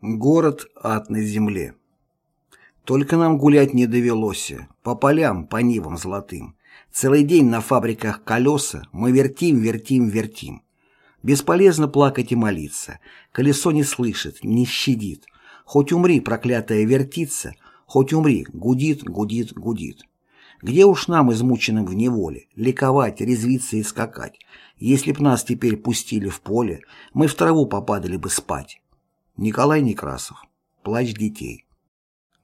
Город ад на земле. Только нам гулять не довелось, по полям, по нивам золотым. Целый день на фабриках колеса мы вертим, вертим, вертим. Бесполезно плакать и молиться, колесо не слышит, не щадит. Хоть умри, проклятая вертится, хоть умри, гудит, гудит, гудит. Где уж нам, измученным в неволе, ликовать, резвиться и скакать? Если б нас теперь пустили в поле, мы в траву попадали бы спать. Николай Некрасов. Плач детей.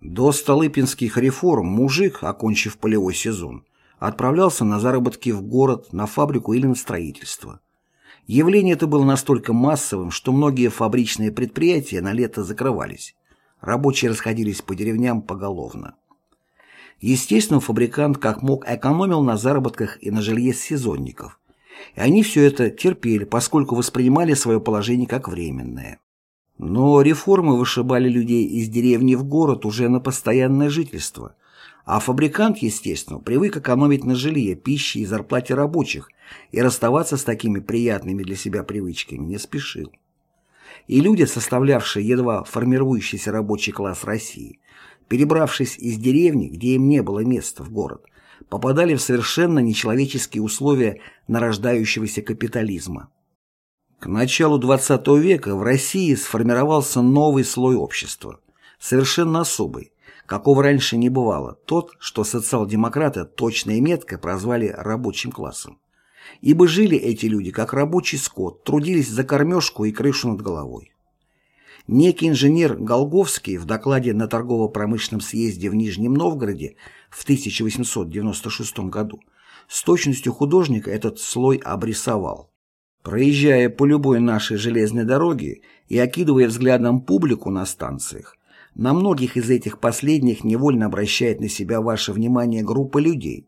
До Столыпинских реформ мужик, окончив полевой сезон, отправлялся на заработки в город, на фабрику или на строительство. Явление это было настолько массовым, что многие фабричные предприятия на лето закрывались. Рабочие расходились по деревням поголовно. Естественно, фабрикант как мог экономил на заработках и на жилье сезонников. И они все это терпели, поскольку воспринимали свое положение как временное. Но реформы вышибали людей из деревни в город уже на постоянное жительство, а фабрикант, естественно, привык экономить на жилье, пище и зарплате рабочих и расставаться с такими приятными для себя привычками не спешил. И люди, составлявшие едва формирующийся рабочий класс России, перебравшись из деревни, где им не было места в город, попадали в совершенно нечеловеческие условия нарождающегося капитализма. К началу XX века в России сформировался новый слой общества, совершенно особый, какого раньше не бывало, тот, что социал-демократы точно и метко прозвали рабочим классом. Ибо жили эти люди как рабочий скот, трудились за кормежку и крышу над головой. Некий инженер Голговский в докладе на торгово-промышленном съезде в Нижнем Новгороде в 1896 году с точностью художника этот слой обрисовал. Проезжая по любой нашей железной дороге и окидывая взглядом публику на станциях, на многих из этих последних невольно обращает на себя ваше внимание группа людей,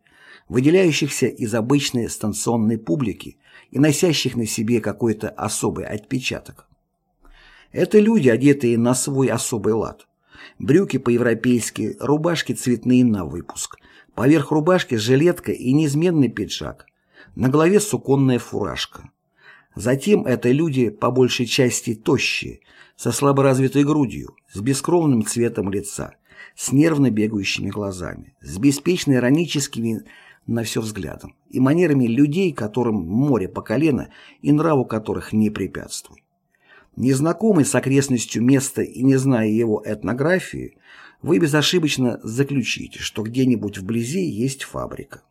выделяющихся из обычной станционной публики и носящих на себе какой-то особый отпечаток. Это люди, одетые на свой особый лад. Брюки по-европейски, рубашки цветные на выпуск. Поверх рубашки жилетка и неизменный пиджак. На голове суконная фуражка. Затем это люди, по большей части тощие, со слаборазвитой грудью, с бескровным цветом лица, с нервно бегающими глазами, с беспечно ироническими на все взглядом и манерами людей, которым море по колено и нраву которых не препятствуй. Незнакомый с окрестностью места и не зная его этнографии, вы безошибочно заключите, что где-нибудь вблизи есть фабрика.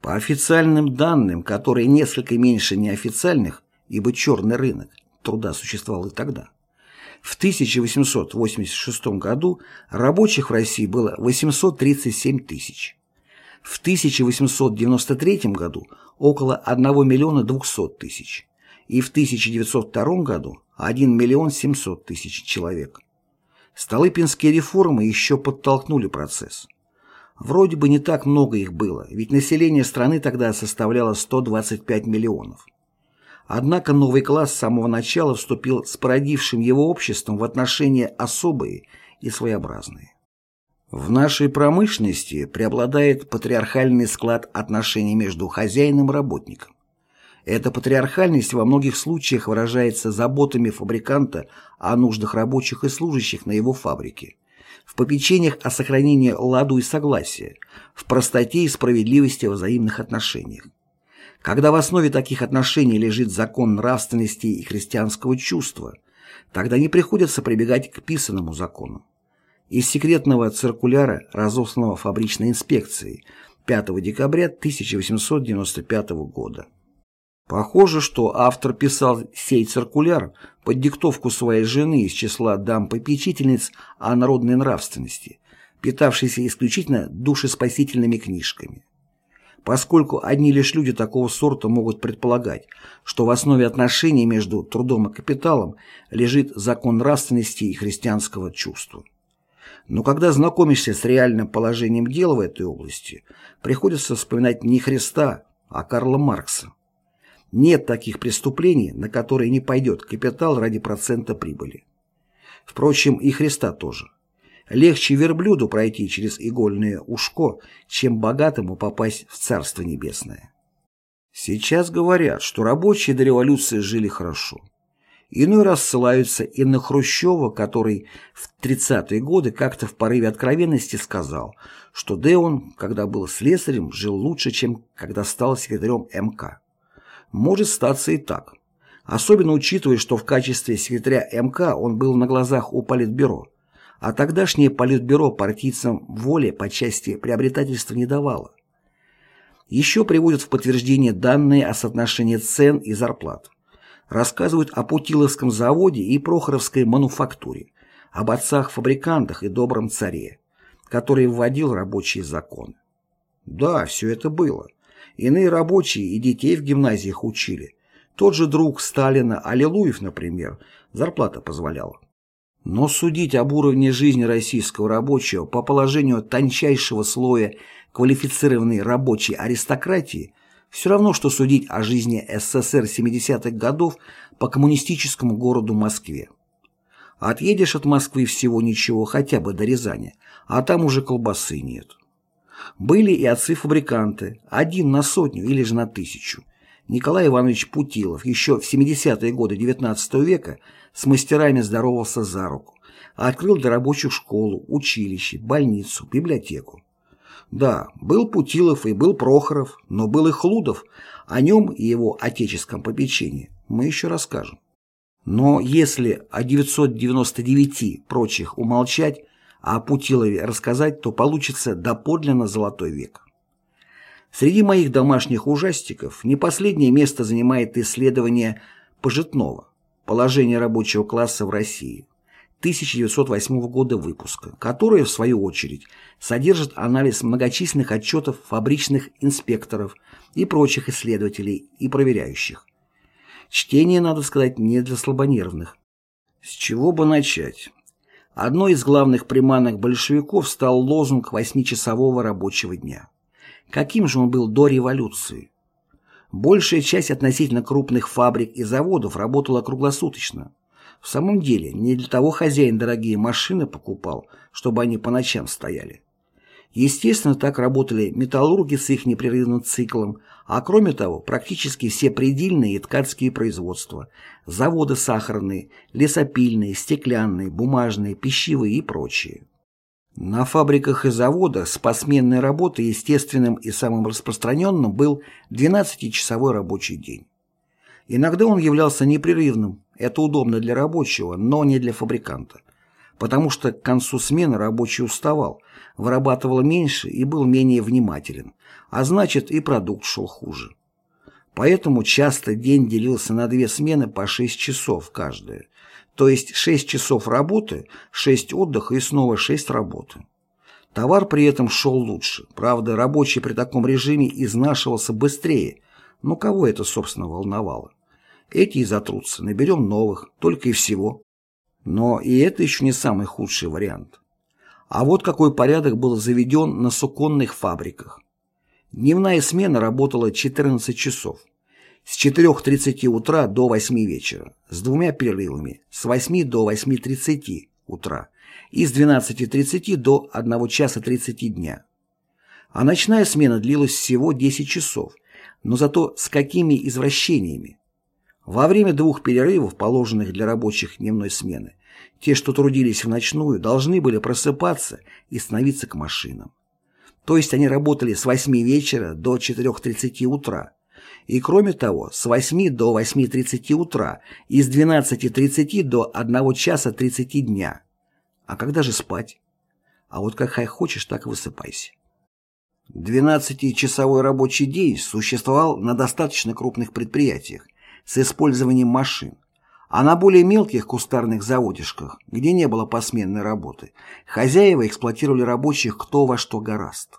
По официальным данным, которые несколько меньше неофициальных, ибо черный рынок труда существовал и тогда, в 1886 году рабочих в России было 837 тысяч. В 1893 году около 1 миллиона 200 тысяч и в 1902 году 1 миллион 700 тысяч человек. Столыпинские реформы еще подтолкнули процесс. Вроде бы не так много их было, ведь население страны тогда составляло 125 миллионов. Однако новый класс с самого начала вступил с породившим его обществом в отношения особые и своеобразные. В нашей промышленности преобладает патриархальный склад отношений между хозяином и работником. Эта патриархальность во многих случаях выражается заботами фабриканта о нуждах рабочих и служащих на его фабрике – в попечениях о сохранении ладу и согласия, в простоте и справедливости в взаимных отношениях. Когда в основе таких отношений лежит закон нравственности и христианского чувства, тогда не приходится прибегать к писанному закону. Из секретного циркуляра, разосланного фабричной инспекцией 5 декабря 1895 года. Похоже, что автор писал сей циркуляр под диктовку своей жены из числа дам-попечительниц о народной нравственности, питавшейся исключительно душеспасительными книжками. Поскольку одни лишь люди такого сорта могут предполагать, что в основе отношений между трудом и капиталом лежит закон нравственности и христианского чувства. Но когда знакомишься с реальным положением дела в этой области, приходится вспоминать не Христа, а Карла Маркса. Нет таких преступлений, на которые не пойдет капитал ради процента прибыли. Впрочем, и Христа тоже. Легче верблюду пройти через игольное ушко, чем богатому попасть в Царство Небесное. Сейчас говорят, что рабочие до революции жили хорошо. Иной раз ссылаются и на Хрущева, который в 30-е годы как-то в порыве откровенности сказал, что Деон, когда был слесарем, жил лучше, чем когда стал секретарем МК. Может статься и так. Особенно учитывая, что в качестве секретаря МК он был на глазах у Политбюро, а тогдашнее Политбюро партийцам воли по части приобретательства не давало. Еще приводят в подтверждение данные о соотношении цен и зарплат. Рассказывают о Путиловском заводе и Прохоровской мануфактуре, об отцах-фабрикантах и добром царе, который вводил рабочие законы. Да, все это было. Иные рабочие и детей в гимназиях учили. Тот же друг Сталина, Аллилуев, например, зарплата позволяла. Но судить об уровне жизни российского рабочего по положению тончайшего слоя квалифицированной рабочей аристократии все равно, что судить о жизни СССР 70-х годов по коммунистическому городу Москве. Отъедешь от Москвы всего ничего, хотя бы до Рязани, а там уже колбасы нет. Были и отцы-фабриканты, один на сотню или же на тысячу. Николай Иванович Путилов еще в 70-е годы XIX века с мастерами здоровался за руку, открыл для рабочих школу, училище, больницу, библиотеку. Да, был Путилов и был Прохоров, но был и Хлудов. О нем и его отеческом попечении мы еще расскажем. Но если о 999 прочих умолчать, а о Путилове рассказать, то получится доподлинно золотой век. Среди моих домашних ужастиков не последнее место занимает исследование Пожитного «Положение рабочего класса в России» 1908 года выпуска, которое, в свою очередь, содержит анализ многочисленных отчетов фабричных инспекторов и прочих исследователей и проверяющих. Чтение, надо сказать, не для слабонервных. С чего бы начать? Одной из главных приманок большевиков стал лозунг восьмичасового рабочего дня. Каким же он был до революции? Большая часть относительно крупных фабрик и заводов работала круглосуточно. В самом деле, не для того хозяин дорогие машины покупал, чтобы они по ночам стояли. Естественно, так работали металлурги с их непрерывным циклом, а кроме того, практически все предельные и ткацкие производства, заводы сахарные, лесопильные, стеклянные, бумажные, пищевые и прочие. На фабриках и заводах с посменной работой естественным и самым распространенным был 12-часовой рабочий день. Иногда он являлся непрерывным, это удобно для рабочего, но не для фабриканта, потому что к концу смены рабочий уставал, вырабатывал меньше и был менее внимателен, а значит и продукт шел хуже. Поэтому часто день делился на две смены по 6 часов каждая, то есть 6 часов работы, 6 отдыха и снова 6 работы. Товар при этом шел лучше, правда рабочий при таком режиме изнашивался быстрее, но кого это собственно волновало? Эти и затрутся, наберем новых, только и всего. Но и это еще не самый худший вариант. А вот какой порядок был заведен на суконных фабриках. Дневная смена работала 14 часов. С 4.30 утра до 8 вечера, с двумя перерывами, с 8 до 8.30 утра и с 12.30 до 1 часа 30 дня. А ночная смена длилась всего 10 часов, но зато с какими извращениями. Во время двух перерывов, положенных для рабочих дневной смены, те, что трудились в ночную, должны были просыпаться и становиться к машинам. То есть они работали с 8 вечера до 4.30 утра, и кроме того, с 8 до 8.30 утра и с 12.30 до 1 часа 30 дня. А когда же спать? А вот как хочешь, так и высыпайся. 12-часовой рабочий день существовал на достаточно крупных предприятиях, с использованием машин, а на более мелких кустарных заводишках, где не было посменной работы, хозяева эксплуатировали рабочих кто во что гораст.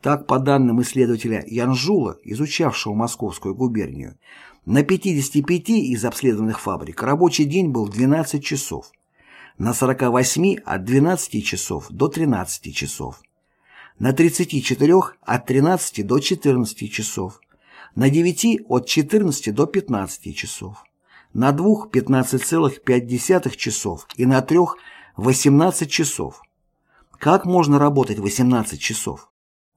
Так, по данным исследователя Янжула, изучавшего Московскую губернию, на 55 из обследованных фабрик рабочий день был 12 часов, на 48 от 12 часов до 13 часов, на 34 от 13 до 14 часов, на 9 от 14 до 15 часов, на двух 15,5 часов и на трех 18 часов. Как можно работать 18 часов?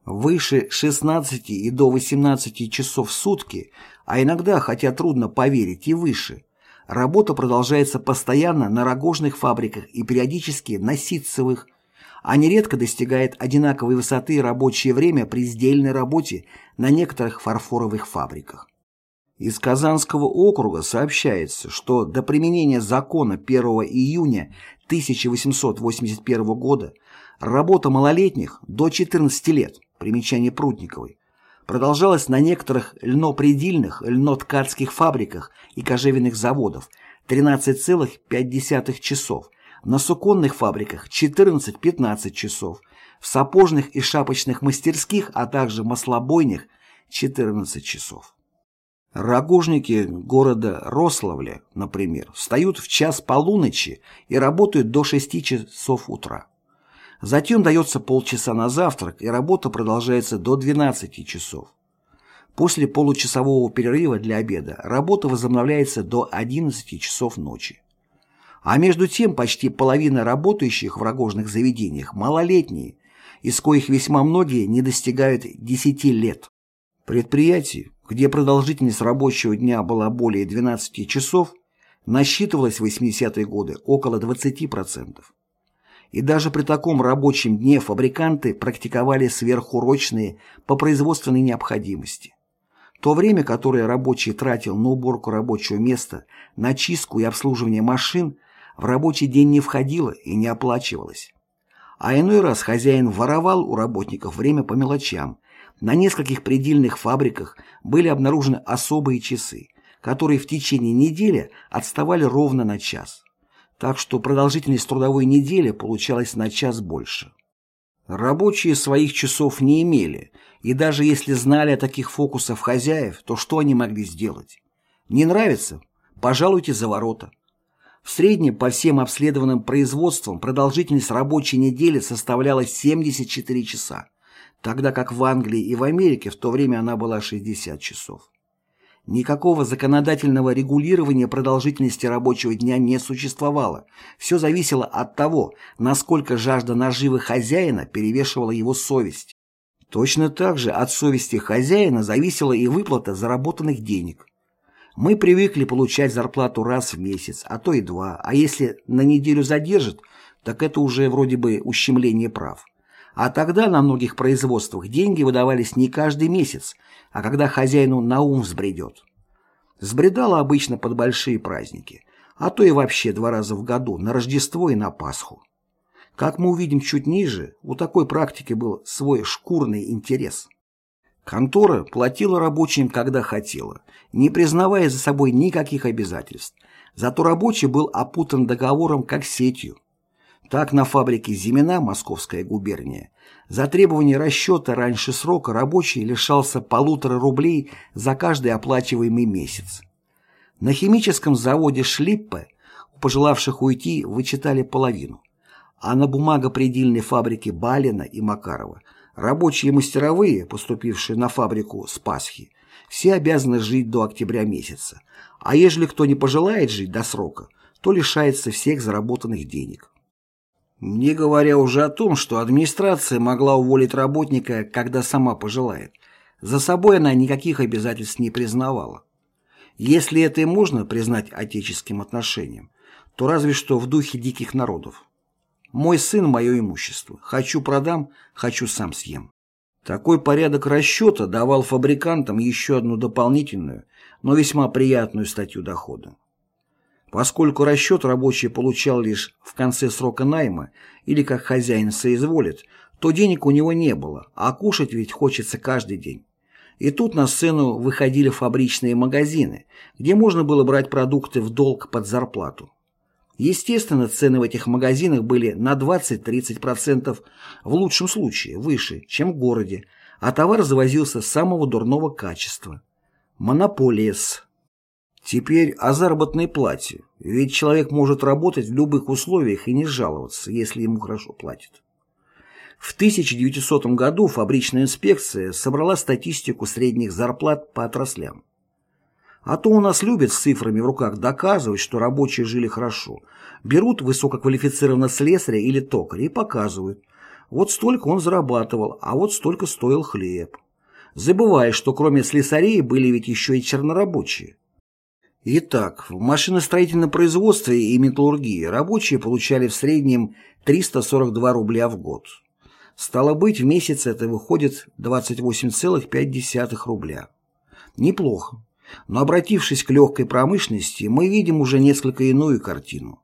Выше 16 и до 18 часов в сутки, а иногда, хотя трудно поверить, и выше, Работа продолжается постоянно на рогожных фабриках и периодически на ситцевых, а нередко достигает одинаковой высоты рабочее время при сдельной работе на некоторых фарфоровых фабриках. Из Казанского округа сообщается, что до применения закона 1 июня 1881 года работа малолетних до 14 лет, примечание Прутниковой, продолжалась на некоторых льнопредельных, льноткацких фабриках и кожевенных заводов 13,5 часов, на суконных фабриках 14-15 часов, в сапожных и шапочных мастерских, а также маслобойнях 14 часов. Рогожники города Рославля, например, встают в час полуночи и работают до 6 часов утра. Затем дается полчаса на завтрак, и работа продолжается до 12 часов. После получасового перерыва для обеда работа возобновляется до 11 часов ночи. А между тем почти половина работающих в рогожных заведениях малолетние, из коих весьма многие не достигают 10 лет. Предприятий, где продолжительность рабочего дня была более 12 часов, насчитывалось в 80-е годы около 20%. И даже при таком рабочем дне фабриканты практиковали сверхурочные по производственной необходимости. То время, которое рабочий тратил на уборку рабочего места, на чистку и обслуживание машин, в рабочий день не входило и не оплачивалось. А иной раз хозяин воровал у работников время по мелочам. На нескольких предельных фабриках были обнаружены особые часы, которые в течение недели отставали ровно на час. Так что продолжительность трудовой недели получалась на час больше. Рабочие своих часов не имели, и даже если знали о таких фокусах хозяев, то что они могли сделать? Не нравится? Пожалуйте за ворота. В среднем по всем обследованным производствам продолжительность рабочей недели составляла 74 часа, тогда как в Англии и в Америке в то время она была 60 часов. Никакого законодательного регулирования продолжительности рабочего дня не существовало. Все зависело от того, насколько жажда наживы хозяина перевешивала его совесть. Точно так же от совести хозяина зависела и выплата заработанных денег. Мы привыкли получать зарплату раз в месяц, а то и два, а если на неделю задержат, так это уже вроде бы ущемление прав. А тогда на многих производствах деньги выдавались не каждый месяц, а когда хозяину на ум взбредет. Сбредало обычно под большие праздники, а то и вообще два раза в году, на Рождество и на Пасху. Как мы увидим чуть ниже, у такой практики был свой шкурный интерес. Контора платила рабочим, когда хотела, не признавая за собой никаких обязательств. Зато рабочий был опутан договором как сетью. Так на фабрике «Зимина» Московская губерния за требование расчета раньше срока рабочий лишался полутора рублей за каждый оплачиваемый месяц. На химическом заводе «Шлиппе» у пожелавших уйти вычитали половину, а на бумагопредельной фабрике Балина и Макарова – Рабочие мастеровые, поступившие на фабрику с Пасхи, все обязаны жить до октября месяца, а ежели кто не пожелает жить до срока, то лишается всех заработанных денег. Не говоря уже о том, что администрация могла уволить работника, когда сама пожелает. За собой она никаких обязательств не признавала. Если это и можно признать отеческим отношением, то разве что в духе диких народов. Мой сын – мое имущество. Хочу продам, хочу сам съем. Такой порядок расчета давал фабрикантам еще одну дополнительную, но весьма приятную статью дохода. Поскольку расчет рабочий получал лишь в конце срока найма или как хозяин соизволит, то денег у него не было, а кушать ведь хочется каждый день. И тут на сцену выходили фабричные магазины, где можно было брать продукты в долг под зарплату. Естественно, цены в этих магазинах были на 20-30% в лучшем случае выше, чем в городе, а товар завозился самого дурного качества. Монополия-с. Теперь о заработной плате, ведь человек может работать в любых условиях и не жаловаться, если ему хорошо платят. В 1900 году фабричная инспекция собрала статистику средних зарплат по отраслям. А то у нас любят с цифрами в руках доказывать, что рабочие жили хорошо. Берут высококвалифицированного слесаря или токаря и показывают. Вот столько он зарабатывал, а вот столько стоил хлеб. Забывая, что кроме слесарей были ведь еще и чернорабочие. Итак, в машиностроительном производстве и металлургии рабочие получали в среднем 342 рубля в год. Стало быть, в месяц это выходит 28,5 рубля. Неплохо. Но обратившись к легкой промышленности, мы видим уже несколько иную картину.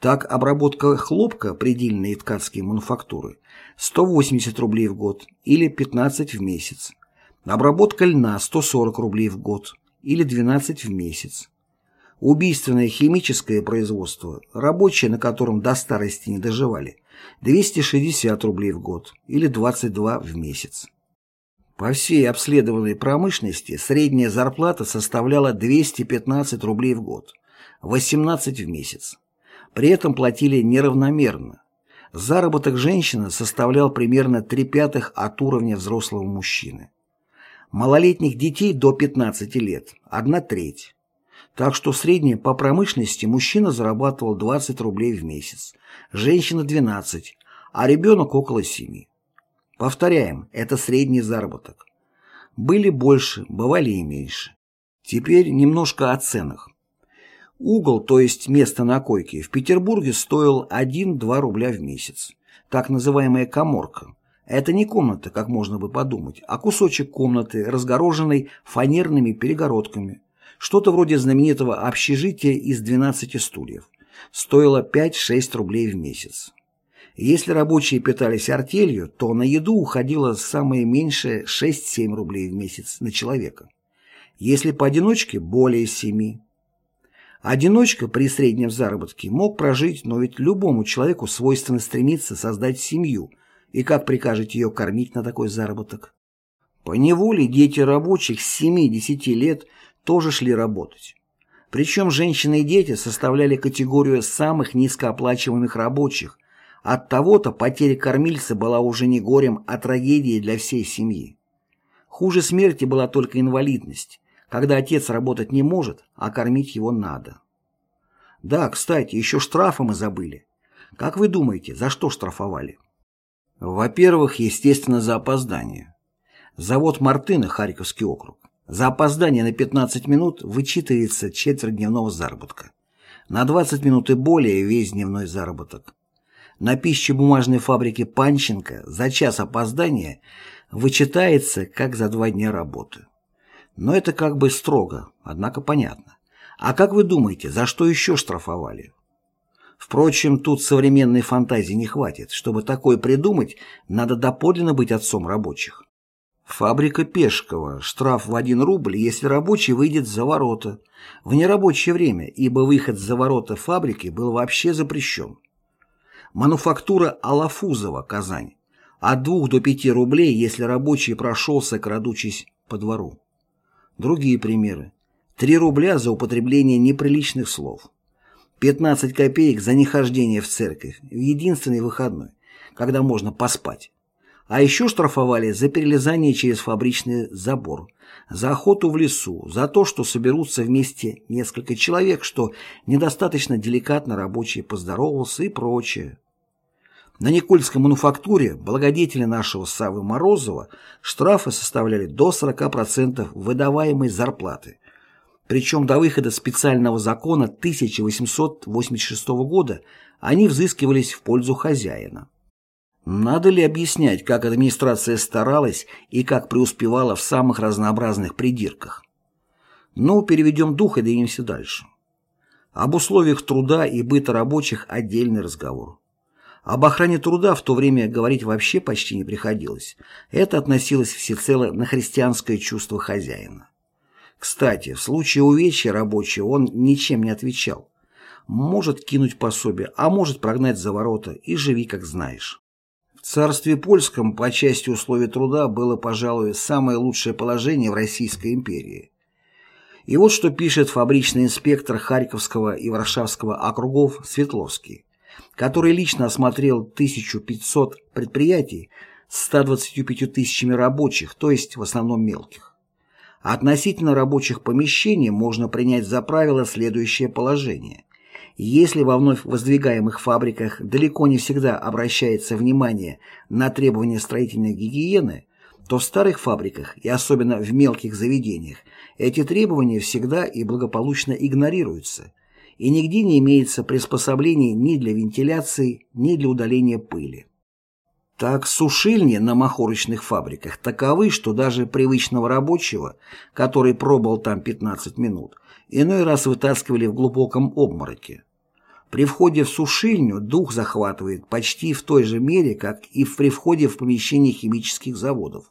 Так, обработка хлопка предельной ткацкие мануфактуры 180 рублей в год или 15 в месяц. Обработка льна 140 рублей в год или 12 в месяц. Убийственное химическое производство, рабочие на котором до старости не доживали, 260 рублей в год или 22 в месяц. По всей обследованной промышленности средняя зарплата составляла 215 рублей в год, 18 в месяц. При этом платили неравномерно. Заработок женщины составлял примерно 3 пятых от уровня взрослого мужчины. Малолетних детей до 15 лет – одна треть. Так что в среднем по промышленности мужчина зарабатывал 20 рублей в месяц, женщина – 12, а ребенок около 7. Повторяем, это средний заработок. Были больше, бывали и меньше. Теперь немножко о ценах. Угол, то есть место на койке, в Петербурге стоил 1-2 рубля в месяц. Так называемая коморка. Это не комната, как можно бы подумать, а кусочек комнаты, разгороженный фанерными перегородками. Что-то вроде знаменитого общежития из 12 стульев. Стоило 5-6 рублей в месяц. Если рабочие питались артелью, то на еду уходило самое меньшее 6-7 рублей в месяц на человека. Если поодиночке – более 7. Одиночка при среднем заработке мог прожить, но ведь любому человеку свойственно стремиться создать семью, и как прикажете ее кормить на такой заработок? По неволе дети рабочих с 7-10 лет – тоже шли работать. Причем женщины и дети составляли категорию самых низкооплачиваемых рабочих. От того-то потеря кормильца была уже не горем, а трагедией для всей семьи. Хуже смерти была только инвалидность, когда отец работать не может, а кормить его надо. Да, кстати, еще штрафы мы забыли. Как вы думаете, за что штрафовали? Во-первых, естественно, за опоздание. Завод Мартына, Харьковский округ, за опоздание на 15 минут вычитывается четверть дневного заработка. На 20 минут и более весь дневной заработок. На пищебумажной фабрике Панченко за час опоздания вычитается как за два дня работы. Но это как бы строго, однако понятно. А как вы думаете, за что еще штрафовали? Впрочем, тут современной фантазии не хватит. Чтобы такое придумать, надо доподлинно быть отцом рабочих. Фабрика Пешкова. Штраф в 1 рубль, если рабочий выйдет за ворота. В нерабочее время, ибо выход за ворота фабрики был вообще запрещен. Мануфактура Алафузова, Казань. От 2 до 5 рублей, если рабочий прошелся, крадучись по двору. Другие примеры. 3 рубля за употребление неприличных слов. 15 копеек за нехождение в церковь в единственный выходной, когда можно поспать. А еще штрафовали за перелезание через фабричный забор, за охоту в лесу, за то, что соберутся вместе несколько человек, что недостаточно деликатно рабочий поздоровался и прочее. На Никольской мануфактуре благодетеля нашего Савы Морозова штрафы составляли до 40% выдаваемой зарплаты. Причем до выхода специального закона 1886 года они взыскивались в пользу хозяина. Надо ли объяснять, как администрация старалась и как преуспевала в самых разнообразных придирках? Ну, переведем дух и двинемся дальше. Об условиях труда и быта рабочих отдельный разговор. Об охране труда в то время говорить вообще почти не приходилось. Это относилось всецело на христианское чувство хозяина. Кстати, в случае увечья рабочего он ничем не отвечал. Может кинуть пособие, а может прогнать за ворота и живи как знаешь. В царстве польском по части условий труда было, пожалуй, самое лучшее положение в Российской империи. И вот что пишет фабричный инспектор Харьковского и Варшавского округов Светловский, который лично осмотрел 1500 предприятий с 125 тысячами рабочих, то есть в основном мелких. Относительно рабочих помещений можно принять за правило следующее положение. Если во вновь воздвигаемых фабриках далеко не всегда обращается внимание на требования строительной гигиены, то в старых фабриках и особенно в мелких заведениях Эти требования всегда и благополучно игнорируются, и нигде не имеется приспособлений ни для вентиляции, ни для удаления пыли. Так сушильни на махорочных фабриках таковы, что даже привычного рабочего, который пробовал там 15 минут, иной раз вытаскивали в глубоком обмороке. При входе в сушильню дух захватывает почти в той же мере, как и при входе в помещение химических заводов,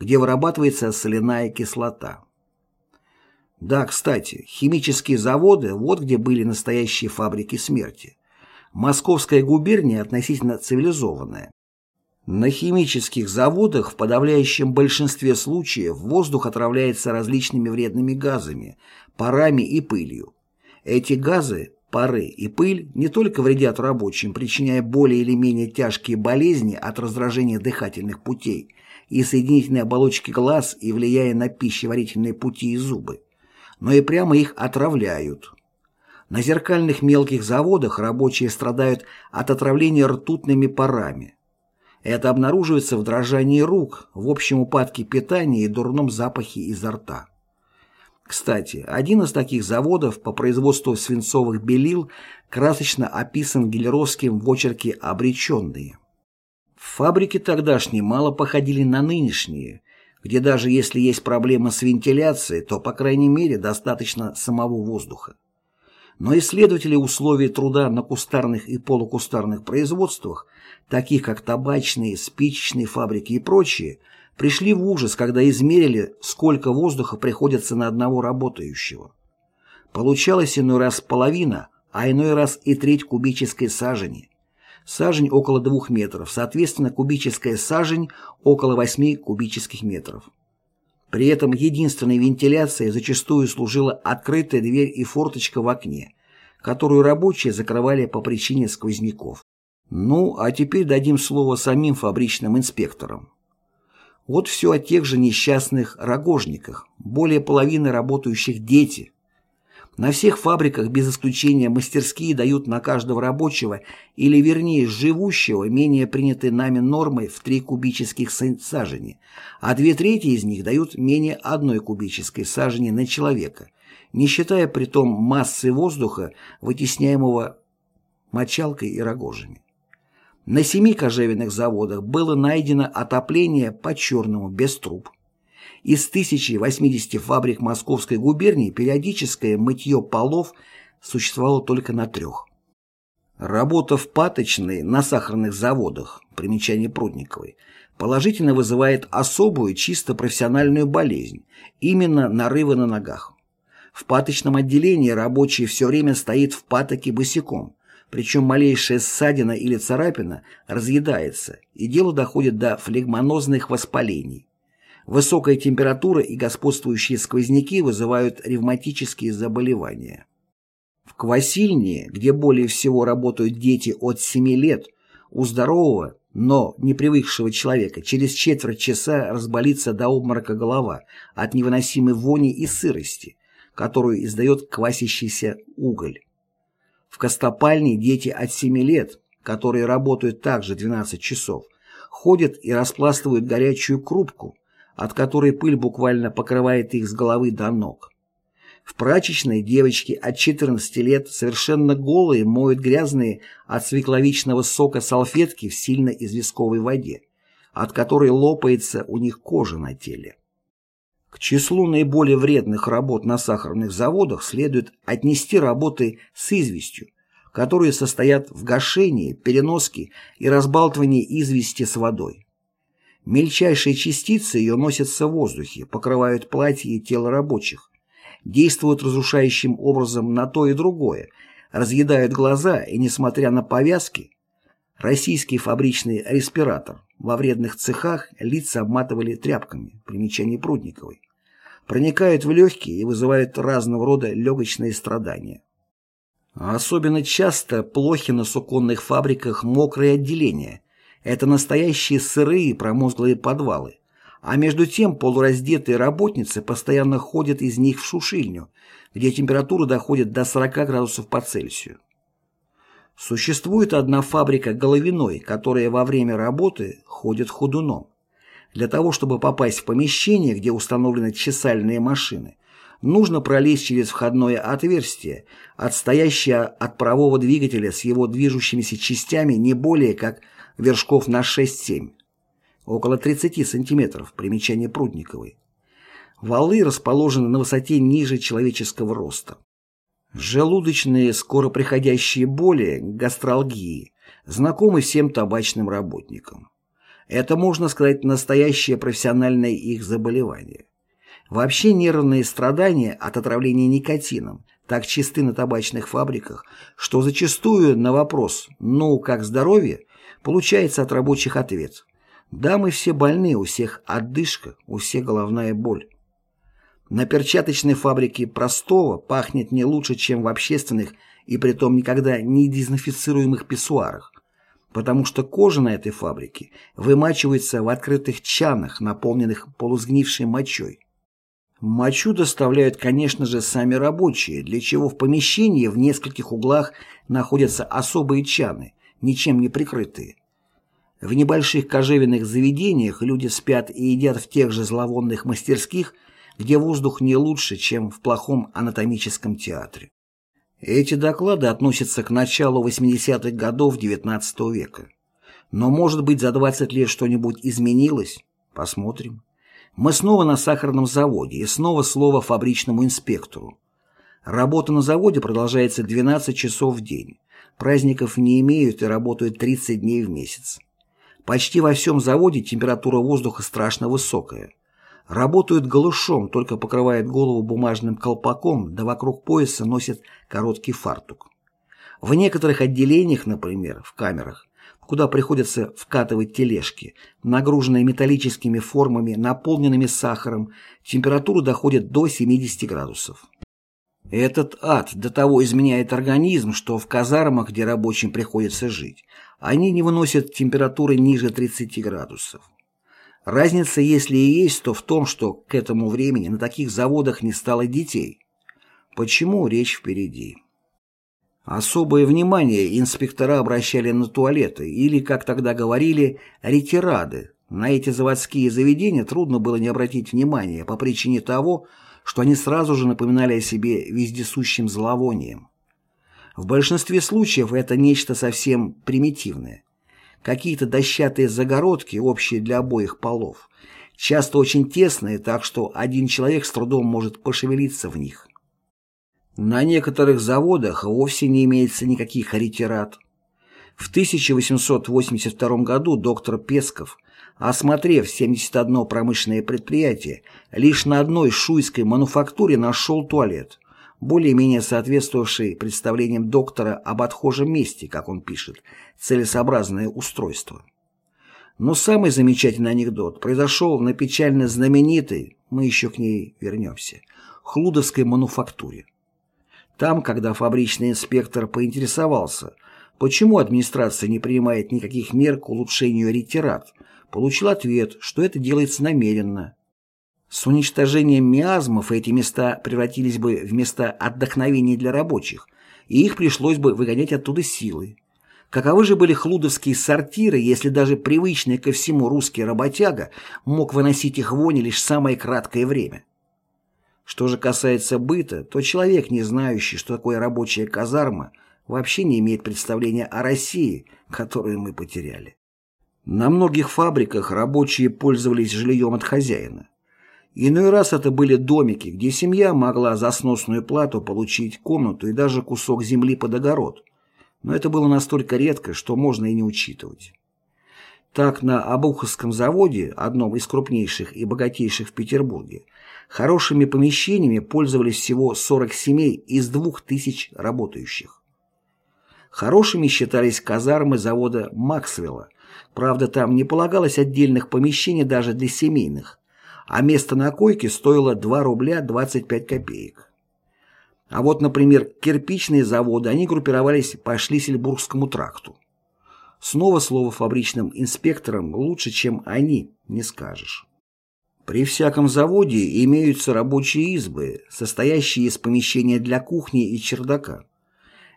где вырабатывается соляная кислота. Да, кстати, химические заводы – вот где были настоящие фабрики смерти. Московская губерния относительно цивилизованная. На химических заводах в подавляющем большинстве случаев воздух отравляется различными вредными газами, парами и пылью. Эти газы, пары и пыль не только вредят рабочим, причиняя более или менее тяжкие болезни от раздражения дыхательных путей и соединительной оболочки глаз и влияя на пищеварительные пути и зубы, но и прямо их отравляют. На зеркальных мелких заводах рабочие страдают от отравления ртутными парами. Это обнаруживается в дрожании рук, в общем упадке питания и дурном запахе изо рта. Кстати, один из таких заводов по производству свинцовых белил красочно описан Гелеровским в очерке «Обреченные». Фабрики тогдашние мало походили на нынешние, где даже если есть проблема с вентиляцией, то, по крайней мере, достаточно самого воздуха. Но исследователи условий труда на кустарных и полукустарных производствах, таких как табачные, спичечные фабрики и прочие, пришли в ужас, когда измерили, сколько воздуха приходится на одного работающего. Получалось иной раз половина, а иной раз и треть кубической сажени сажень около 2 метров, соответственно, кубическая сажень около 8 кубических метров. При этом единственной вентиляцией зачастую служила открытая дверь и форточка в окне, которую рабочие закрывали по причине сквозняков. Ну, а теперь дадим слово самим фабричным инспекторам. Вот все о тех же несчастных рогожниках, более половины работающих дети, на всех фабриках без исключения мастерские дают на каждого рабочего или вернее живущего менее принятой нами нормой в 3 кубических сажени, а две трети из них дают менее одной кубической сажени на человека, не считая при том массы воздуха, вытесняемого мочалкой и рогожами. На семи кожевенных заводах было найдено отопление по-черному, без труб. Из 1080 фабрик Московской губернии периодическое мытье полов существовало только на трех. Работа в паточной на сахарных заводах, примечание Прудниковой, положительно вызывает особую чисто профессиональную болезнь, именно нарывы на ногах. В паточном отделении рабочий все время стоит в патоке босиком, причем малейшая ссадина или царапина разъедается, и дело доходит до флегмонозных воспалений. Высокая температура и господствующие сквозняки вызывают ревматические заболевания. В Квасильне, где более всего работают дети от 7 лет, у здорового, но не привыкшего человека через четверть часа разболится до обморока голова от невыносимой вони и сырости, которую издает квасящийся уголь. В Костопальне дети от 7 лет, которые работают также 12 часов, ходят и распластывают горячую крупку, от которой пыль буквально покрывает их с головы до ног. В прачечной девочки от 14 лет совершенно голые моют грязные от свекловичного сока салфетки в сильно известковой воде, от которой лопается у них кожа на теле. К числу наиболее вредных работ на сахарных заводах следует отнести работы с известью, которые состоят в гашении, переноске и разбалтывании извести с водой. Мельчайшие частицы ее носятся в воздухе, покрывают платье и тело рабочих, действуют разрушающим образом на то и другое, разъедают глаза и, несмотря на повязки, российский фабричный респиратор во вредных цехах лица обматывали тряпками, примечание Прудниковой, проникают в легкие и вызывают разного рода легочные страдания. особенно часто плохи на суконных фабриках мокрые отделения, это настоящие сырые промозглые подвалы. А между тем полураздетые работницы постоянно ходят из них в шушильню, где температура доходит до 40 градусов по Цельсию. Существует одна фабрика головиной, которая во время работы ходит ходуном. Для того, чтобы попасть в помещение, где установлены чесальные машины, Нужно пролезть через входное отверстие, отстоящее от парового двигателя с его движущимися частями не более как вершков на 6-7, около 30 сантиметров, примечание Прудниковой. Валы расположены на высоте ниже человеческого роста. Желудочные скороприходящие боли, гастралгии, знакомы всем табачным работникам. Это, можно сказать, настоящее профессиональное их заболевание. Вообще нервные страдания от отравления никотином так чисты на табачных фабриках, что зачастую на вопрос «ну, как здоровье?» получается от рабочих ответ «да, мы все больны, у всех отдышка, у всех головная боль». На перчаточной фабрике простого пахнет не лучше, чем в общественных и притом никогда не дезинфицируемых писсуарах, потому что кожа на этой фабрике вымачивается в открытых чанах, наполненных полусгнившей мочой. Мочу доставляют, конечно же, сами рабочие, для чего в помещении в нескольких углах находятся особые чаны, ничем не прикрытые. В небольших кожевенных заведениях люди спят и едят в тех же зловонных мастерских, где воздух не лучше, чем в плохом анатомическом театре. Эти доклады относятся к началу 80-х годов XIX века. Но, может быть, за 20 лет что-нибудь изменилось? Посмотрим. Мы снова на сахарном заводе, и снова слово фабричному инспектору. Работа на заводе продолжается 12 часов в день. Праздников не имеют и работают 30 дней в месяц. Почти во всем заводе температура воздуха страшно высокая. Работают голышом, только покрывают голову бумажным колпаком, да вокруг пояса носят короткий фартук. В некоторых отделениях, например, в камерах, куда приходится вкатывать тележки, нагруженные металлическими формами, наполненными сахаром, температура доходит до 70 градусов. Этот ад до того изменяет организм, что в казармах, где рабочим приходится жить, они не выносят температуры ниже 30 градусов. Разница, если и есть, то в том, что к этому времени на таких заводах не стало детей. Почему речь впереди? Особое внимание инспектора обращали на туалеты или, как тогда говорили, ретирады. На эти заводские заведения трудно было не обратить внимания по причине того, что они сразу же напоминали о себе вездесущим зловонием. В большинстве случаев это нечто совсем примитивное какие-то дощатые загородки, общие для обоих полов, часто очень тесные, так что один человек с трудом может пошевелиться в них. На некоторых заводах вовсе не имеется никаких ретират. В 1882 году доктор Песков, осмотрев 71 промышленное предприятие, лишь на одной шуйской мануфактуре нашел туалет более-менее соответствовавший представлениям доктора об отхожем месте, как он пишет, целесообразное устройство. Но самый замечательный анекдот произошел на печально знаменитой, мы еще к ней вернемся, Хлудовской мануфактуре. Там, когда фабричный инспектор поинтересовался, почему администрация не принимает никаких мер к улучшению ретират, получил ответ, что это делается намеренно, с уничтожением миазмов эти места превратились бы в места отдохновения для рабочих, и их пришлось бы выгонять оттуда силой. Каковы же были хлудовские сортиры, если даже привычный ко всему русский работяга мог выносить их вони лишь самое краткое время? Что же касается быта, то человек, не знающий, что такое рабочая казарма, вообще не имеет представления о России, которую мы потеряли. На многих фабриках рабочие пользовались жильем от хозяина. Иной раз это были домики, где семья могла за сносную плату получить комнату и даже кусок земли под огород. Но это было настолько редко, что можно и не учитывать. Так, на Обуховском заводе, одном из крупнейших и богатейших в Петербурге, хорошими помещениями пользовались всего 40 семей из 2000 работающих. Хорошими считались казармы завода Максвелла, правда, там не полагалось отдельных помещений даже для семейных, а место на койке стоило 2 рубля 25 копеек. А вот, например, кирпичные заводы, они группировались по Шлиссельбургскому тракту. Снова слово фабричным инспекторам лучше, чем они, не скажешь. При всяком заводе имеются рабочие избы, состоящие из помещения для кухни и чердака.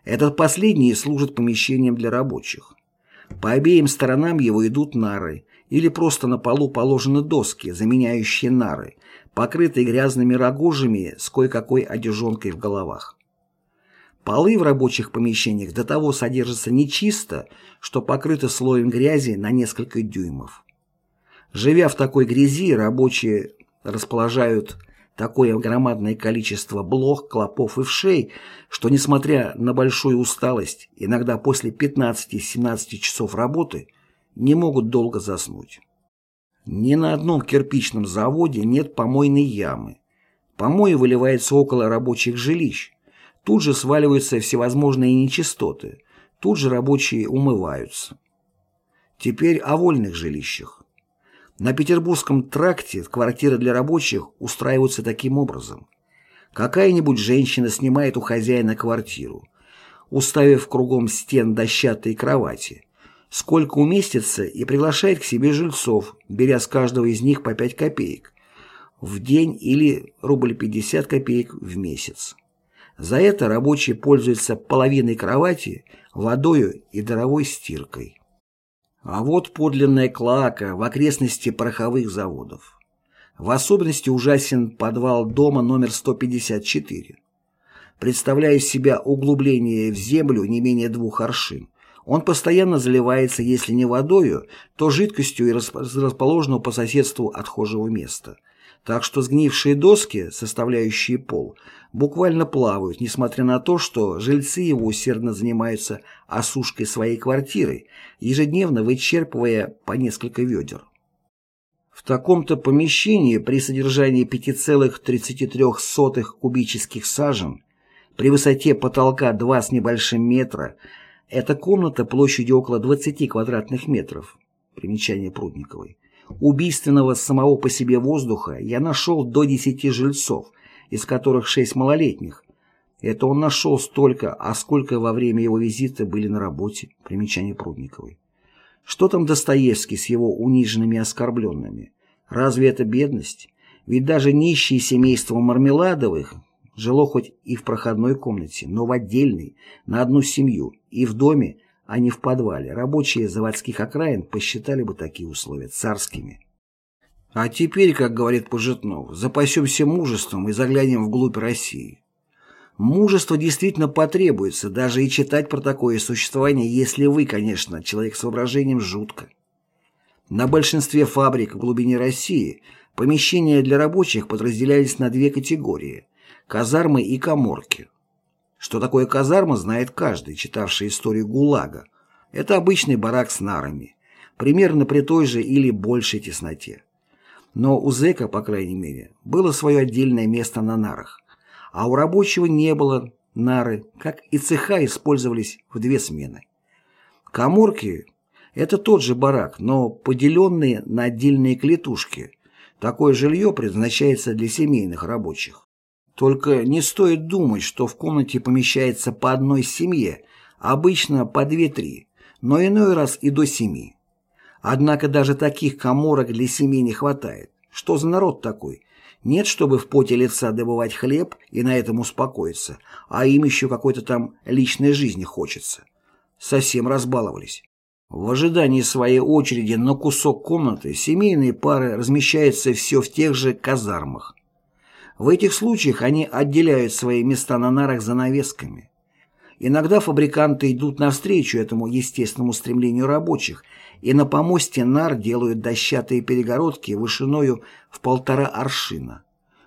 Этот последний служит помещением для рабочих. По обеим сторонам его идут нары, или просто на полу положены доски, заменяющие нары, покрытые грязными рогожами с кое-какой одежонкой в головах. Полы в рабочих помещениях до того содержатся нечисто, что покрыты слоем грязи на несколько дюймов. Живя в такой грязи, рабочие расположают такое громадное количество блох, клопов и вшей, что, несмотря на большую усталость, иногда после 15-17 часов работы, не могут долго заснуть. Ни на одном кирпичном заводе нет помойной ямы. Помои выливаются около рабочих жилищ. Тут же сваливаются всевозможные нечистоты. Тут же рабочие умываются. Теперь о вольных жилищах. На Петербургском тракте квартиры для рабочих устраиваются таким образом. Какая-нибудь женщина снимает у хозяина квартиру, уставив кругом стен дощатые кровати, сколько уместится и приглашает к себе жильцов, беря с каждого из них по 5 копеек в день или рубль 50 копеек в месяц. За это рабочие пользуются половиной кровати, водою и даровой стиркой. А вот подлинная клака в окрестности пороховых заводов. В особенности ужасен подвал дома номер 154. Представляя из себя углубление в землю не менее двух аршин, он постоянно заливается, если не водою, то жидкостью и расположенного по соседству отхожего места. Так что сгнившие доски, составляющие пол, буквально плавают, несмотря на то, что жильцы его усердно занимаются осушкой своей квартиры, ежедневно вычерпывая по несколько ведер. В таком-то помещении при содержании 5,33 кубических сажен, при высоте потолка 2 с небольшим метра, эта комната площадью около 20 квадратных метров, примечание Прудниковой, убийственного самого по себе воздуха я нашел до 10 жильцов, из которых шесть малолетних. Это он нашел столько, а сколько во время его визита были на работе. Примечание Прудниковой. Что там Достоевский с его униженными и оскорбленными? Разве это бедность? Ведь даже нищие семейство Мармеладовых жило хоть и в проходной комнате, но в отдельной, на одну семью, и в доме, а не в подвале. Рабочие заводских окраин посчитали бы такие условия царскими. А теперь, как говорит Пожитнов, запасемся мужеством и заглянем вглубь России. Мужество действительно потребуется, даже и читать про такое существование, если вы, конечно, человек с воображением жутко. На большинстве фабрик в глубине России помещения для рабочих подразделялись на две категории – казармы и коморки. Что такое казарма, знает каждый, читавший историю ГУЛАГа. Это обычный барак с нарами, примерно при той же или большей тесноте. Но у зэка, по крайней мере, было свое отдельное место на нарах, а у рабочего не было нары, как и цеха использовались в две смены. Коморки – это тот же барак, но поделенные на отдельные клетушки. Такое жилье предназначается для семейных рабочих. Только не стоит думать, что в комнате помещается по одной семье, обычно по две-три, но иной раз и до семи. Однако даже таких коморок для семей не хватает. Что за народ такой? Нет, чтобы в поте лица добывать хлеб и на этом успокоиться, а им еще какой-то там личной жизни хочется. Совсем разбаловались. В ожидании своей очереди на кусок комнаты семейные пары размещаются все в тех же казармах. В этих случаях они отделяют свои места на нарах занавесками. Иногда фабриканты идут навстречу этому естественному стремлению рабочих и на помосте нар делают дощатые перегородки вышиною в полтора аршина,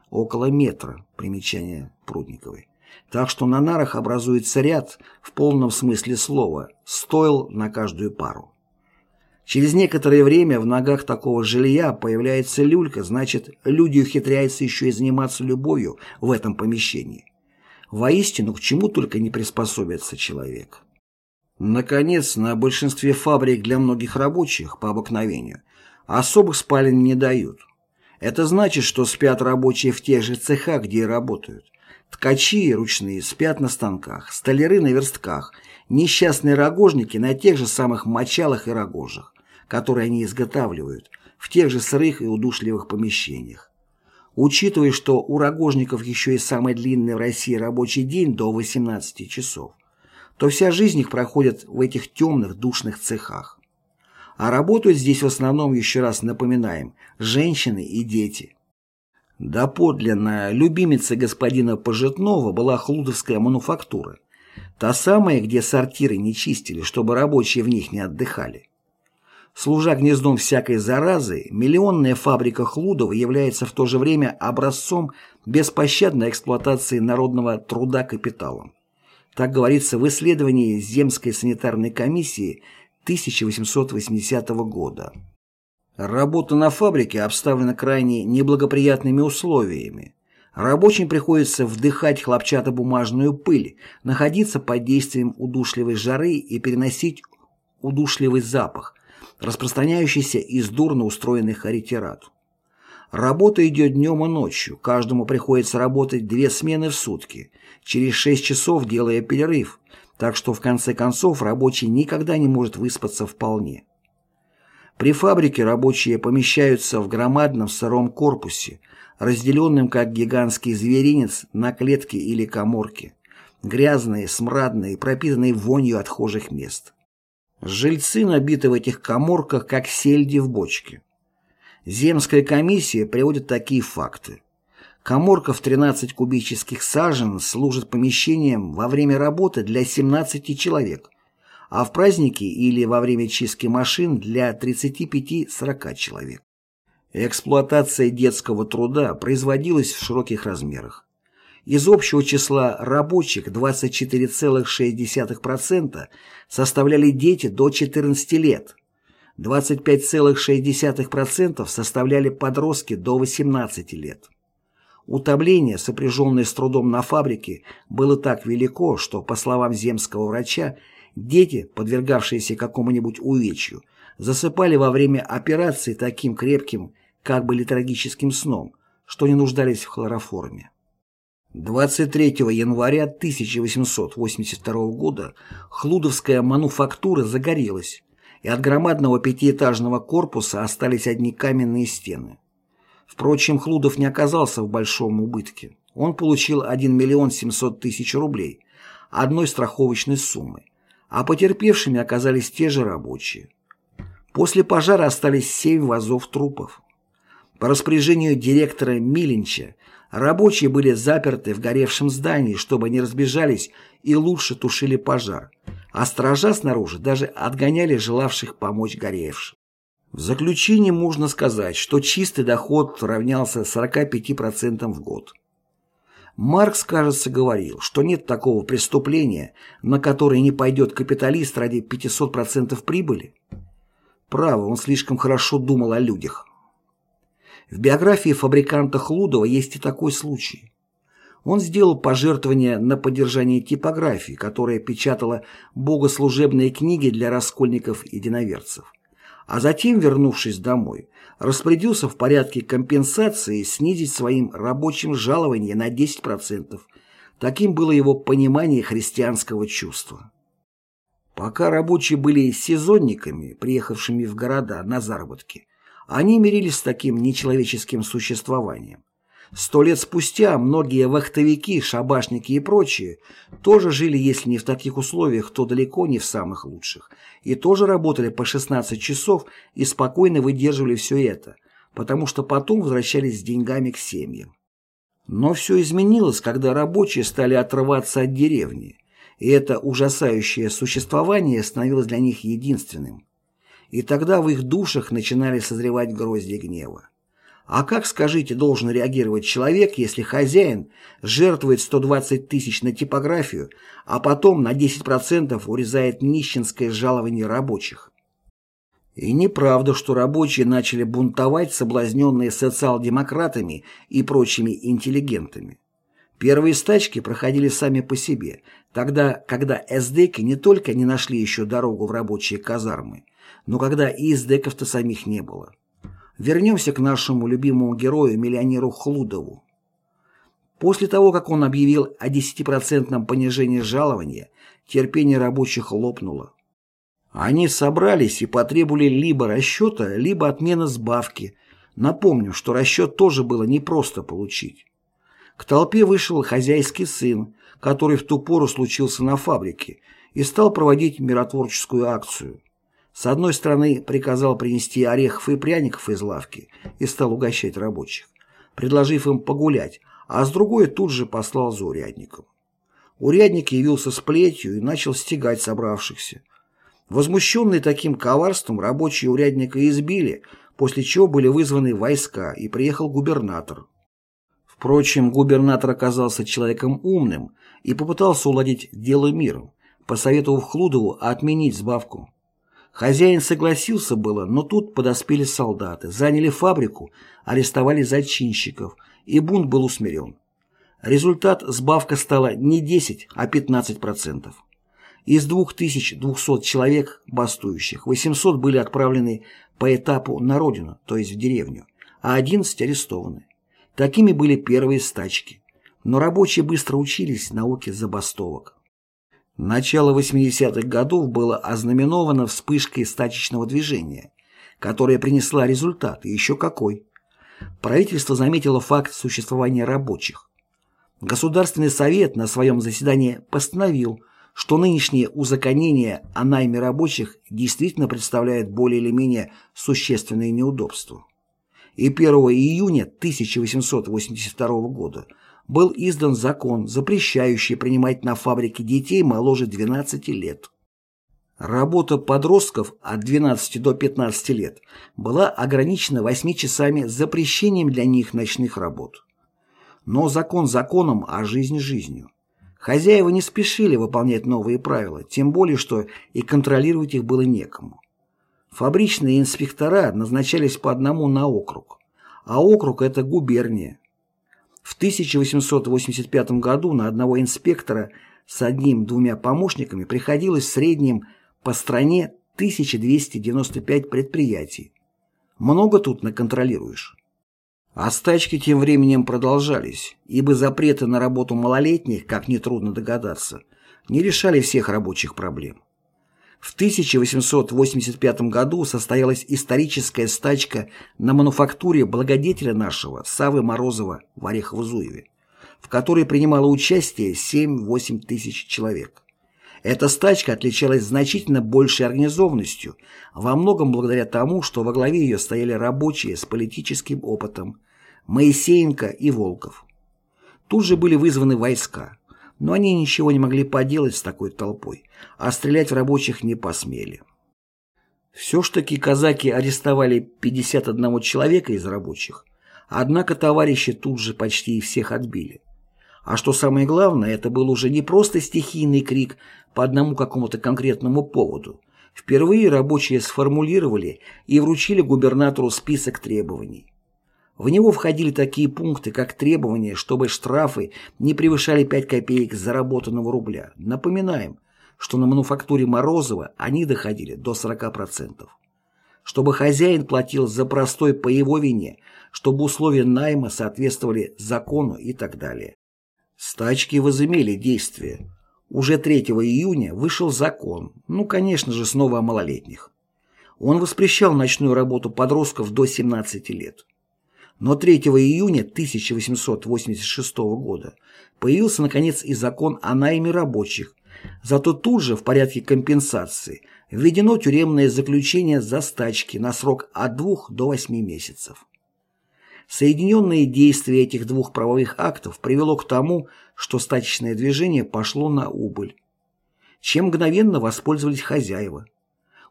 около метра, примечание Прудниковой. Так что на нарах образуется ряд, в полном смысле слова, стоил на каждую пару. Через некоторое время в ногах такого жилья появляется люлька, значит, люди ухитряются еще и заниматься любовью в этом помещении. Воистину, к чему только не приспособится человек. Наконец, на большинстве фабрик для многих рабочих, по обыкновению, особых спален не дают. Это значит, что спят рабочие в тех же цехах, где и работают. Ткачи ручные спят на станках, столяры на верстках, несчастные рогожники на тех же самых мочалах и рогожах, которые они изготавливают, в тех же сырых и удушливых помещениях. Учитывая, что у рогожников еще и самый длинный в России рабочий день до 18 часов, то вся жизнь их проходит в этих темных душных цехах. А работают здесь в основном, еще раз напоминаем, женщины и дети. Доподлинно любимицей господина Пожитнова была Хлудовская мануфактура, та самая, где сортиры не чистили, чтобы рабочие в них не отдыхали. Служа гнездом всякой заразы, миллионная фабрика Хлудова является в то же время образцом беспощадной эксплуатации народного труда капиталом. Так говорится в исследовании Земской санитарной комиссии 1880 года. Работа на фабрике обставлена крайне неблагоприятными условиями. Рабочим приходится вдыхать хлопчатобумажную пыль, находиться под действием удушливой жары и переносить удушливый запах, распространяющийся из дурно устроенных аритерат. Работа идет днем и ночью, каждому приходится работать две смены в сутки, через шесть часов делая перерыв, так что в конце концов рабочий никогда не может выспаться вполне. При фабрике рабочие помещаются в громадном сыром корпусе, разделенном как гигантский зверинец на клетки или коморки, грязные, смрадные, пропитанные вонью отхожих мест. Жильцы набиты в этих коморках, как сельди в бочке. Земская комиссия приводит такие факты. Коморка в 13 кубических сажен служит помещением во время работы для 17 человек, а в праздники или во время чистки машин для 35-40 человек. Эксплуатация детского труда производилась в широких размерах. Из общего числа рабочих 24,6% составляли дети до 14 лет, 25,6% составляли подростки до 18 лет. Утомление, сопряженное с трудом на фабрике, было так велико, что, по словам земского врача, дети, подвергавшиеся какому-нибудь увечью, засыпали во время операции таким крепким, как бы литургическим сном, что не нуждались в хлороформе. 23 января 1882 года Хлудовская мануфактура загорелась, и от громадного пятиэтажного корпуса остались одни каменные стены. Впрочем, Хлудов не оказался в большом убытке. Он получил 1 миллион 700 тысяч рублей, одной страховочной суммы, а потерпевшими оказались те же рабочие. После пожара остались семь вазов трупов. По распоряжению директора Миленча рабочие были заперты в горевшем здании, чтобы не разбежались и лучше тушили пожар, а сторожа снаружи даже отгоняли желавших помочь горевшим. В заключение можно сказать, что чистый доход равнялся 45% в год. Маркс, кажется, говорил, что нет такого преступления, на которое не пойдет капиталист ради 500% прибыли. Право, он слишком хорошо думал о людях. В биографии фабриканта Хлудова есть и такой случай. Он сделал пожертвование на поддержание типографии, которая печатала богослужебные книги для раскольников-единоверцев. А затем, вернувшись домой, распорядился в порядке компенсации снизить своим рабочим жалование на 10%. Таким было его понимание христианского чувства. Пока рабочие были сезонниками, приехавшими в города на заработки, они мирились с таким нечеловеческим существованием. Сто лет спустя многие вахтовики, шабашники и прочие тоже жили, если не в таких условиях, то далеко не в самых лучших, и тоже работали по 16 часов и спокойно выдерживали все это, потому что потом возвращались с деньгами к семьям. Но все изменилось, когда рабочие стали отрываться от деревни, и это ужасающее существование становилось для них единственным. И тогда в их душах начинали созревать грозди гнева. А как, скажите, должен реагировать человек, если хозяин жертвует 120 тысяч на типографию, а потом на 10% урезает нищенское жалование рабочих? И неправда, что рабочие начали бунтовать, соблазненные социал-демократами и прочими интеллигентами. Первые стачки проходили сами по себе, тогда, когда эсдеки не только не нашли еще дорогу в рабочие казармы, но когда и эсдеков-то самих не было. Вернемся к нашему любимому герою, миллионеру Хлудову. После того, как он объявил о 10% понижении жалования, терпение рабочих лопнуло. Они собрались и потребовали либо расчета, либо отмены сбавки. Напомню, что расчет тоже было непросто получить. К толпе вышел хозяйский сын, который в ту пору случился на фабрике, и стал проводить миротворческую акцию. С одной стороны, приказал принести орехов и пряников из лавки и стал угощать рабочих, предложив им погулять, а с другой тут же послал за урядником. Урядник явился с плетью и начал стегать собравшихся. Возмущенные таким коварством, рабочие урядника избили, после чего были вызваны войска, и приехал губернатор. Впрочем, губернатор оказался человеком умным и попытался уладить дело миром, посоветовав Хлудову отменить сбавку. Хозяин согласился было, но тут подоспели солдаты, заняли фабрику, арестовали зачинщиков, и бунт был усмирен. Результат сбавка стала не 10, а 15%. Из 2200 человек бастующих 800 были отправлены по этапу на родину, то есть в деревню, а 11 арестованы. Такими были первые стачки. Но рабочие быстро учились науке забастовок. Начало 80-х годов было ознаменовано вспышкой стачечного движения, которая принесла результат, и еще какой. Правительство заметило факт существования рабочих. Государственный совет на своем заседании постановил, что нынешнее узаконение о найме рабочих действительно представляет более или менее существенные неудобства и 1 июня 1882 года был издан закон, запрещающий принимать на фабрике детей моложе 12 лет. Работа подростков от 12 до 15 лет была ограничена 8 часами с запрещением для них ночных работ. Но закон законом, а жизнь жизнью. Хозяева не спешили выполнять новые правила, тем более, что и контролировать их было некому. Фабричные инспектора назначались по одному на округ, а округ – это губерния. В 1885 году на одного инспектора с одним-двумя помощниками приходилось в среднем по стране 1295 предприятий. Много тут наконтролируешь. А стачки тем временем продолжались, ибо запреты на работу малолетних, как нетрудно догадаться, не решали всех рабочих проблем. В 1885 году состоялась историческая стачка на мануфактуре благодетеля нашего Савы Морозова в Орехово-Зуеве, в которой принимало участие 7-8 тысяч человек. Эта стачка отличалась значительно большей организованностью, во многом благодаря тому, что во главе ее стояли рабочие с политическим опытом Моисеенко и Волков. Тут же были вызваны войска но они ничего не могли поделать с такой толпой, а стрелять в рабочих не посмели. Все ж таки казаки арестовали 51 человека из рабочих, однако товарищи тут же почти всех отбили. А что самое главное, это был уже не просто стихийный крик по одному какому-то конкретному поводу. Впервые рабочие сформулировали и вручили губернатору список требований. В него входили такие пункты, как требование, чтобы штрафы не превышали 5 копеек заработанного рубля. Напоминаем, что на мануфактуре Морозова они доходили до 40%. Чтобы хозяин платил за простой по его вине, чтобы условия найма соответствовали закону и так далее. Стачки возымели действие. Уже 3 июня вышел закон, ну, конечно же, снова о малолетних. Он воспрещал ночную работу подростков до 17 лет. Но 3 июня 1886 года появился наконец и закон о найме рабочих, зато тут же в порядке компенсации введено тюремное заключение за стачки на срок от 2 до 8 месяцев. Соединенные действия этих двух правовых актов привело к тому, что стачечное движение пошло на убыль, чем мгновенно воспользовались хозяева.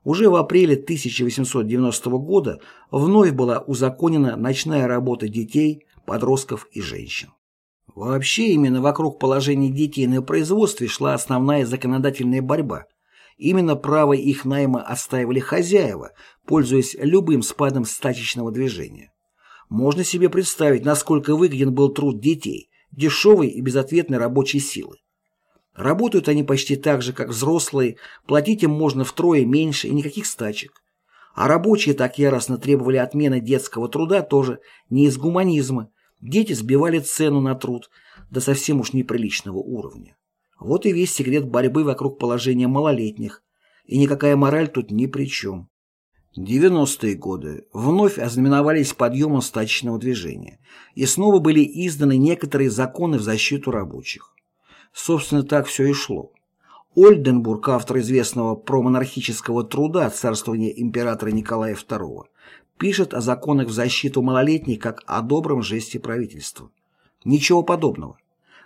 Уже в апреле 1890 года вновь была узаконена ночная работа детей, подростков и женщин. Вообще именно вокруг положения детей на производстве шла основная законодательная борьба. Именно право их найма отстаивали хозяева, пользуясь любым спадом стачечного движения. Можно себе представить, насколько выгоден был труд детей, дешевой и безответной рабочей силы. Работают они почти так же, как взрослые, платить им можно втрое меньше и никаких стачек. А рабочие так яростно требовали отмены детского труда тоже не из гуманизма. Дети сбивали цену на труд до совсем уж неприличного уровня. Вот и весь секрет борьбы вокруг положения малолетних. И никакая мораль тут ни при чем. 90-е годы вновь ознаменовались подъемом стачечного движения, и снова были изданы некоторые законы в защиту рабочих. Собственно, так все и шло. Ольденбург, автор известного промонархического труда «Царствование императора Николая II», пишет о законах в защиту малолетних как о добром жесте правительства. Ничего подобного.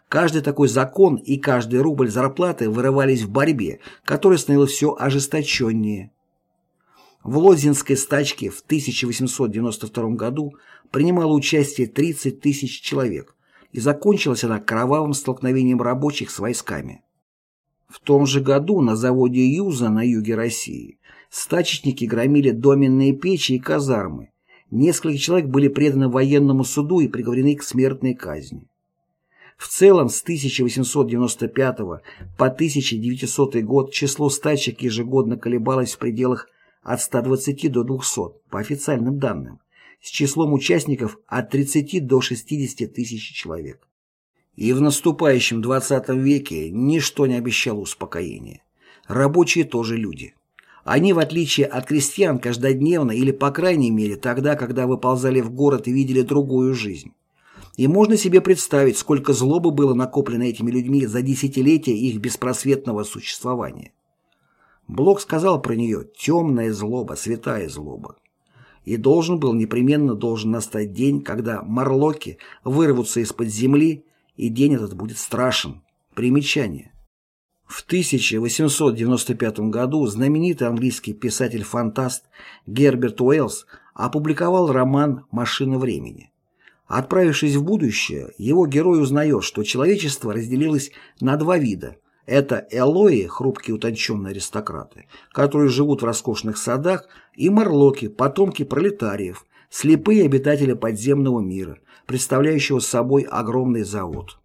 Каждый такой закон и каждый рубль зарплаты вырывались в борьбе, которая становилась все ожесточеннее. В Лозинской стачке в 1892 году принимало участие 30 тысяч человек, и закончилась она кровавым столкновением рабочих с войсками. В том же году на заводе Юза на юге России стачечники громили доменные печи и казармы. Несколько человек были преданы военному суду и приговорены к смертной казни. В целом с 1895 по 1900 год число стачек ежегодно колебалось в пределах от 120 до 200, по официальным данным, с числом участников от 30 до 60 тысяч человек. И в наступающем 20 веке ничто не обещало успокоения. Рабочие тоже люди. Они, в отличие от крестьян, каждодневно или, по крайней мере, тогда, когда выползали в город и видели другую жизнь. И можно себе представить, сколько злобы было накоплено этими людьми за десятилетия их беспросветного существования. Блок сказал про нее «темная злоба, святая злоба». И должен был, непременно должен настать день, когда морлоки вырвутся из-под земли, и день этот будет страшен. Примечание. В 1895 году знаменитый английский писатель-фантаст Герберт Уэллс опубликовал роман «Машина времени». Отправившись в будущее, его герой узнает, что человечество разделилось на два вида это элои, хрупкие утонченные аристократы, которые живут в роскошных садах, и морлоки, потомки пролетариев, слепые обитатели подземного мира, представляющего собой огромный завод.